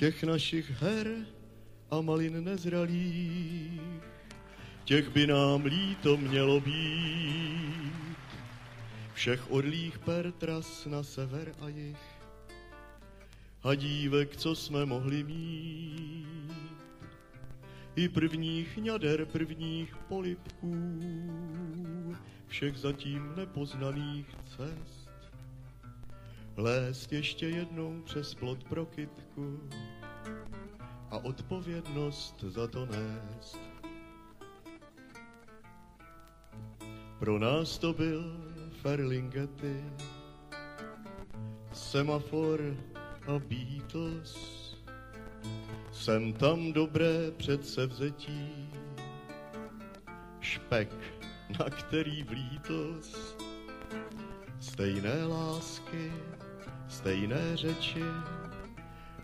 těch našich her a malin nezralých, těch by nám líto mělo být. Všech orlých per tras na sever a jih a dívek, co jsme mohli mít. I prvních ňader, prvních polipků, všech zatím nepoznaných cest. Lézt ještě jednou přes plot pro kytku a odpovědnost za to nést. Pro nás to byl Ferlingety, semafor a Beatles. Jsem tam dobré předsevzetí, špek, na který vlítl stejné lásky, stejné řeči,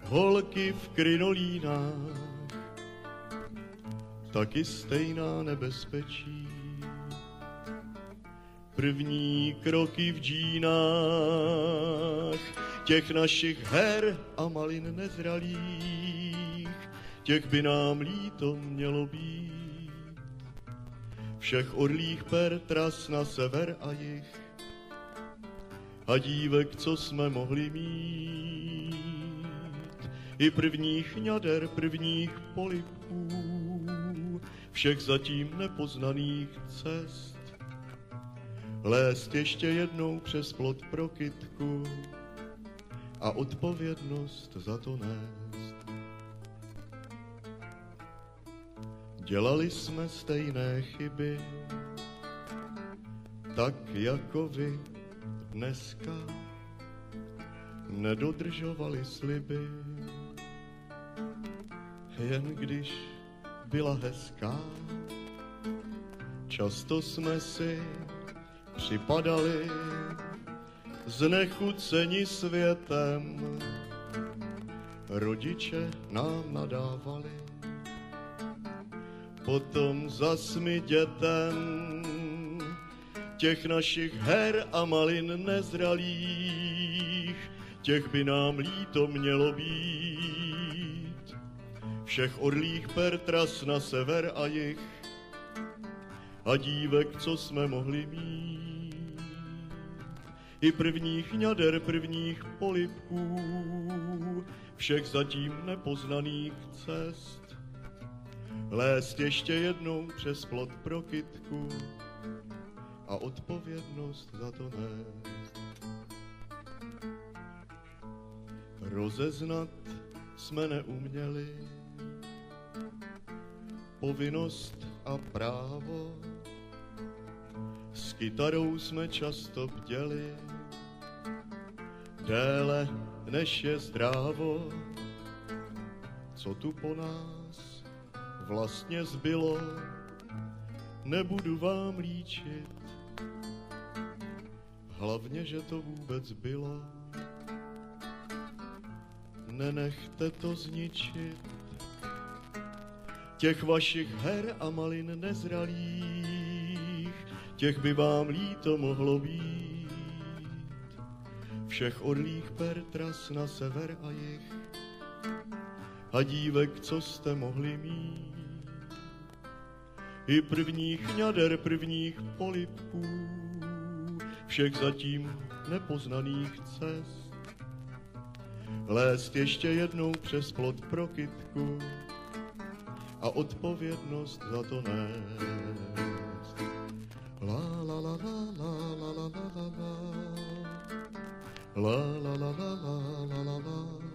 holky v krinolínách, taky stejná nebezpečí. První kroky v džínách, těch našich her a malin nezralých, těch by nám líto mělo být. Všech orlých per tras na sever a jich a dívek, co jsme mohli mít. I prvních ňader, prvních polipků, všech zatím nepoznaných cest. Lézt ještě jednou přes plot pro kytku, a odpovědnost za to nést. Dělali jsme stejné chyby, tak jako vy dneska nedodržovali sliby, jen když byla hezká. Často jsme si připadali znechuceni světem. Rodiče nám nadávali, potom zas mi dětem těch našich her a malin nezralých, těch by nám líto mělo být. Všech orlých per tras na sever a jich a dívek, co jsme mohli mít i prvních ňader, prvních polipků, všech zatím nepoznaných cest. Lézt ještě jednou přes plot pro kytku a odpovědnost za to nést. Rozeznat jsme neuměli. Povinnost a právo, s kytarou jsme často bděli, déle než je zdrávo, co tu po nás vlastně zbylo, nebudu vám líčit, hlavně, že to vůbec bylo. Nenechte to zničit, těch vašich her a malin nezralých, těch by vám líto mohlo být všech orlých per tras na sever a jich a dívek, co jste mohli mít. I prvních ňader, prvních polipků, všech zatím nepoznaných cest. Lézt ještě jednou přes plot pro kytku a odpovědnost za to nést. La la la la la la la la la La la la la la la la la.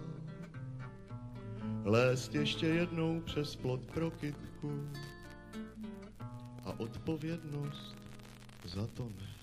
Lézt ještě jednou přes plot pro kytku a odpovědnost za to nést.